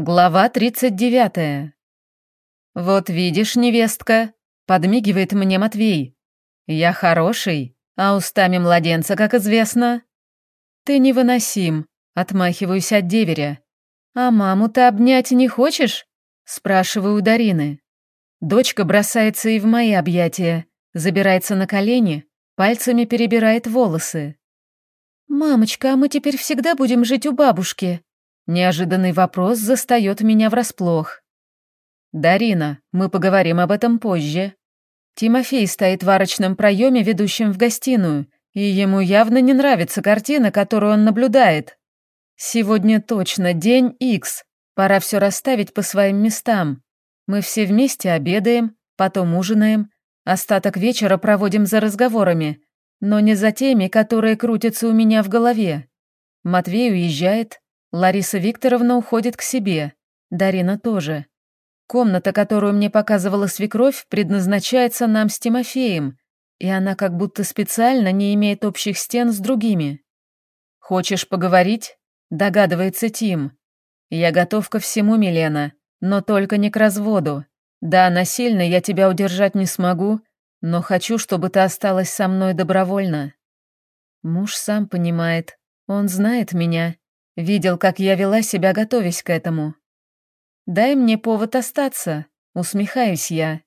Глава 39. «Вот видишь, невестка», — подмигивает мне Матвей. «Я хороший, а устами младенца, как известно». «Ты невыносим», — отмахиваюсь от деверя. «А маму ты обнять не хочешь?» — спрашиваю у Дарины. Дочка бросается и в мои объятия, забирается на колени, пальцами перебирает волосы. «Мамочка, а мы теперь всегда будем жить у бабушки?» Неожиданный вопрос застает меня врасплох. «Дарина, мы поговорим об этом позже». Тимофей стоит в арочном проеме, ведущем в гостиную, и ему явно не нравится картина, которую он наблюдает. Сегодня точно день X, пора все расставить по своим местам. Мы все вместе обедаем, потом ужинаем, остаток вечера проводим за разговорами, но не за теми, которые крутятся у меня в голове. Матвей уезжает, Лариса Викторовна уходит к себе, Дарина тоже. Комната, которую мне показывала свекровь, предназначается нам с Тимофеем, и она как будто специально не имеет общих стен с другими. «Хочешь поговорить?» – догадывается Тим. «Я готов ко всему, Милена, но только не к разводу. Да, насильно я тебя удержать не смогу, но хочу, чтобы ты осталась со мной добровольно». Муж сам понимает, он знает меня, Видел, как я вела себя, готовясь к этому. «Дай мне повод остаться», — усмехаюсь я.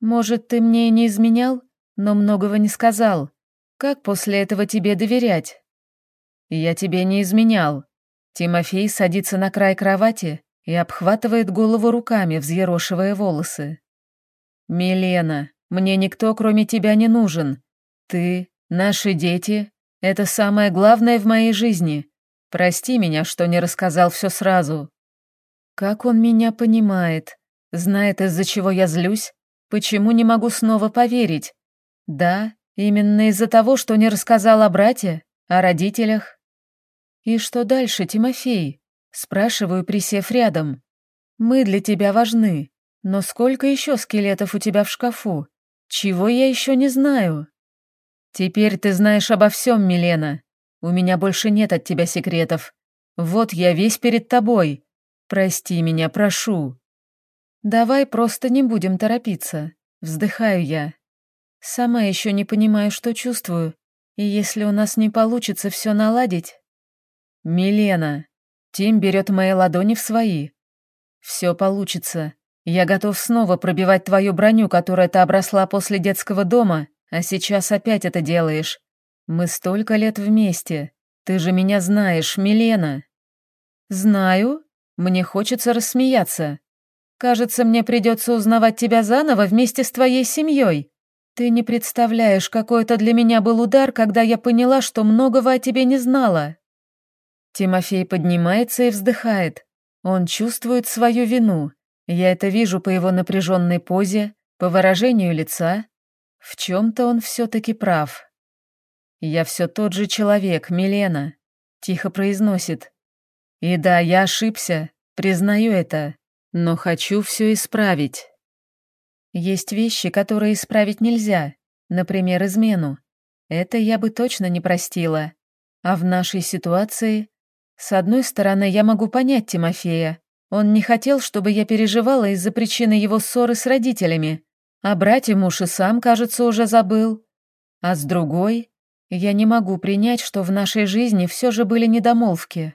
«Может, ты мне и не изменял, но многого не сказал. Как после этого тебе доверять?» «Я тебе не изменял». Тимофей садится на край кровати и обхватывает голову руками, взъерошивая волосы. «Милена, мне никто, кроме тебя, не нужен. Ты, наши дети — это самое главное в моей жизни. Прости меня, что не рассказал все сразу. Как он меня понимает, знает, из-за чего я злюсь, почему не могу снова поверить. Да, именно из-за того, что не рассказал о брате, о родителях. И что дальше, Тимофей? Спрашиваю, присев рядом. Мы для тебя важны, но сколько еще скелетов у тебя в шкафу? Чего я еще не знаю? Теперь ты знаешь обо всем, Милена. У меня больше нет от тебя секретов. Вот я весь перед тобой. Прости меня, прошу. Давай просто не будем торопиться. Вздыхаю я. Сама еще не понимаю, что чувствую. И если у нас не получится все наладить... Милена. Тим берет мои ладони в свои. Все получится. Я готов снова пробивать твою броню, которая ты обросла после детского дома, а сейчас опять это делаешь. Мы столько лет вместе. Ты же меня знаешь, Милена. Знаю. Мне хочется рассмеяться. Кажется, мне придется узнавать тебя заново вместе с твоей семьей. Ты не представляешь, какой это для меня был удар, когда я поняла, что многого о тебе не знала. Тимофей поднимается и вздыхает. Он чувствует свою вину. Я это вижу по его напряженной позе, по выражению лица. В чем-то он все-таки прав. «Я все тот же человек, Милена», — тихо произносит. «И да, я ошибся, признаю это, но хочу все исправить». Есть вещи, которые исправить нельзя, например, измену. Это я бы точно не простила. А в нашей ситуации... С одной стороны, я могу понять Тимофея. Он не хотел, чтобы я переживала из-за причины его ссоры с родителями. А брате муж и сам, кажется, уже забыл. А с другой, я не могу принять, что в нашей жизни все же были недомолвки.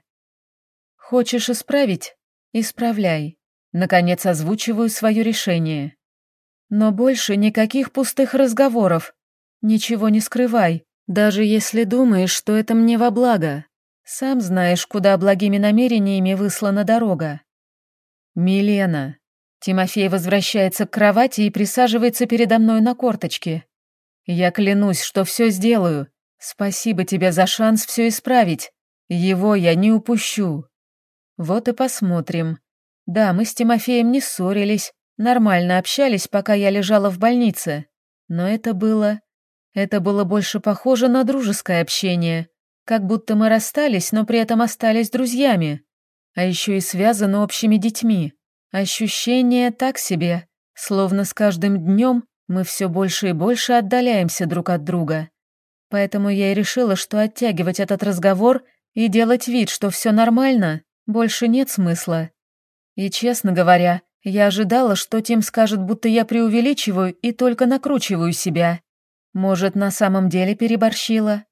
Хочешь исправить? Исправляй. Наконец озвучиваю свое решение. Но больше никаких пустых разговоров. Ничего не скрывай, даже если думаешь, что это мне во благо. Сам знаешь, куда благими намерениями выслана дорога. Милена. Тимофей возвращается к кровати и присаживается передо мной на корточке. Я клянусь, что все сделаю, Спасибо тебе за шанс все исправить. Его я не упущу. Вот и посмотрим. Да, мы с Тимофеем не ссорились, нормально общались, пока я лежала в больнице. Но это было... Это было больше похоже на дружеское общение. Как будто мы расстались, но при этом остались друзьями. А еще и связаны общими детьми. Ощущение так себе, словно с каждым днем мы все больше и больше отдаляемся друг от друга. Поэтому я и решила, что оттягивать этот разговор и делать вид, что все нормально, больше нет смысла. И, честно говоря, я ожидала, что Тим скажет, будто я преувеличиваю и только накручиваю себя. Может, на самом деле переборщила?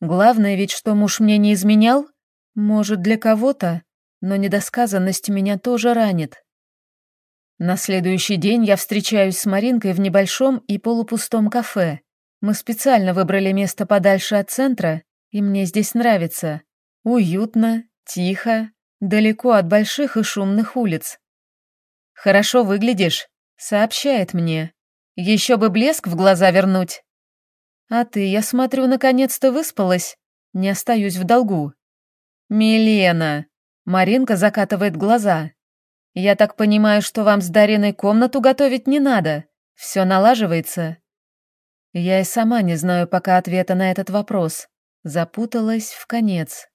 Главное ведь, что муж мне не изменял? Может, для кого-то? Но недосказанность меня тоже ранит. На следующий день я встречаюсь с Маринкой в небольшом и полупустом кафе. Мы специально выбрали место подальше от центра, и мне здесь нравится. Уютно, тихо, далеко от больших и шумных улиц. «Хорошо выглядишь», — сообщает мне. «Еще бы блеск в глаза вернуть». «А ты, я смотрю, наконец-то выспалась. Не остаюсь в долгу». «Милена», — Маринка закатывает глаза. «Я так понимаю, что вам с Дариной комнату готовить не надо. Все налаживается». Я и сама не знаю пока ответа на этот вопрос. Запуталась в конец.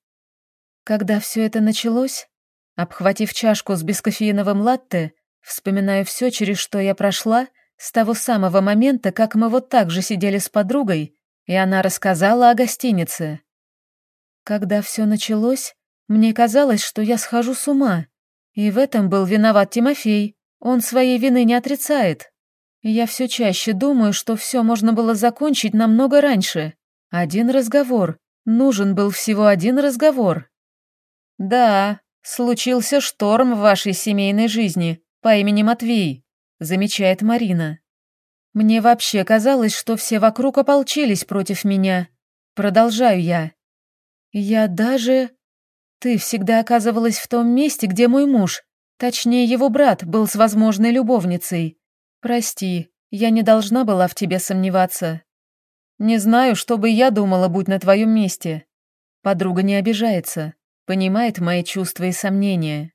Когда все это началось, обхватив чашку с бескофеиновым латте, вспоминаю все, через что я прошла, с того самого момента, как мы вот так же сидели с подругой, и она рассказала о гостинице. Когда все началось, мне казалось, что я схожу с ума, и в этом был виноват Тимофей, он своей вины не отрицает. Я все чаще думаю, что все можно было закончить намного раньше. Один разговор, нужен был всего один разговор. «Да, случился шторм в вашей семейной жизни по имени Матвей», замечает Марина. «Мне вообще казалось, что все вокруг ополчились против меня. Продолжаю я. Я даже... Ты всегда оказывалась в том месте, где мой муж, точнее его брат, был с возможной любовницей. Прости, я не должна была в тебе сомневаться. Не знаю, что бы я думала, будь на твоем месте. Подруга не обижается понимает мои чувства и сомнения.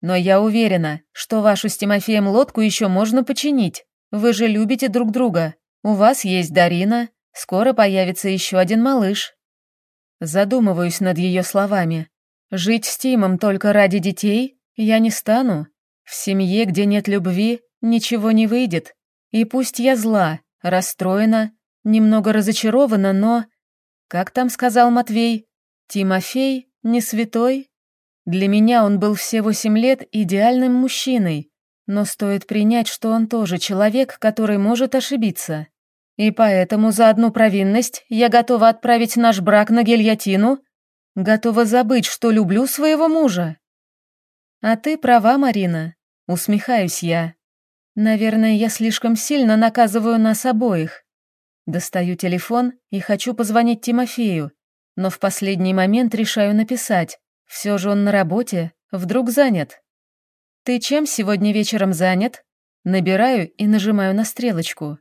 Но я уверена, что вашу с Тимофеем лодку еще можно починить. Вы же любите друг друга. У вас есть Дарина, скоро появится еще один малыш. Задумываюсь над ее словами. Жить с Тимом только ради детей я не стану. В семье, где нет любви, ничего не выйдет. И пусть я зла, расстроена, немного разочарована, но... Как там сказал Матвей? Тимофей не святой? Для меня он был все восемь лет идеальным мужчиной, но стоит принять, что он тоже человек, который может ошибиться. И поэтому за одну провинность я готова отправить наш брак на гильотину, готова забыть, что люблю своего мужа. А ты права, Марина, усмехаюсь я. Наверное, я слишком сильно наказываю нас обоих. Достаю телефон и хочу позвонить Тимофею, но в последний момент решаю написать. Все же он на работе, вдруг занят. «Ты чем сегодня вечером занят?» Набираю и нажимаю на стрелочку.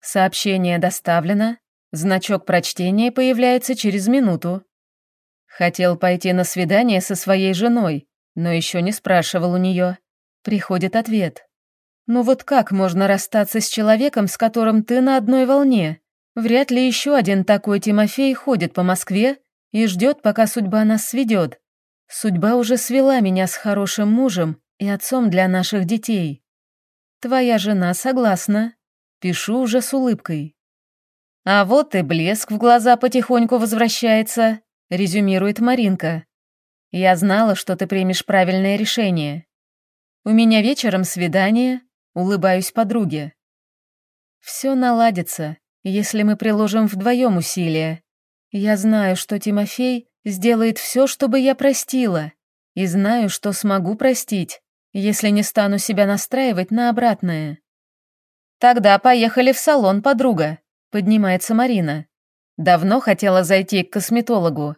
Сообщение доставлено, значок прочтения появляется через минуту. Хотел пойти на свидание со своей женой, но еще не спрашивал у нее. Приходит ответ. «Ну вот как можно расстаться с человеком, с которым ты на одной волне?» Вряд ли еще один такой Тимофей ходит по Москве и ждет, пока судьба нас сведет. Судьба уже свела меня с хорошим мужем и отцом для наших детей. Твоя жена согласна. Пишу уже с улыбкой. А вот и блеск в глаза потихоньку возвращается, резюмирует Маринка. Я знала, что ты примешь правильное решение. У меня вечером свидание, улыбаюсь подруге. Все наладится, если мы приложим вдвоем усилия. Я знаю, что Тимофей сделает все, чтобы я простила, и знаю, что смогу простить, если не стану себя настраивать на обратное. Тогда поехали в салон, подруга, поднимается Марина. Давно хотела зайти к косметологу,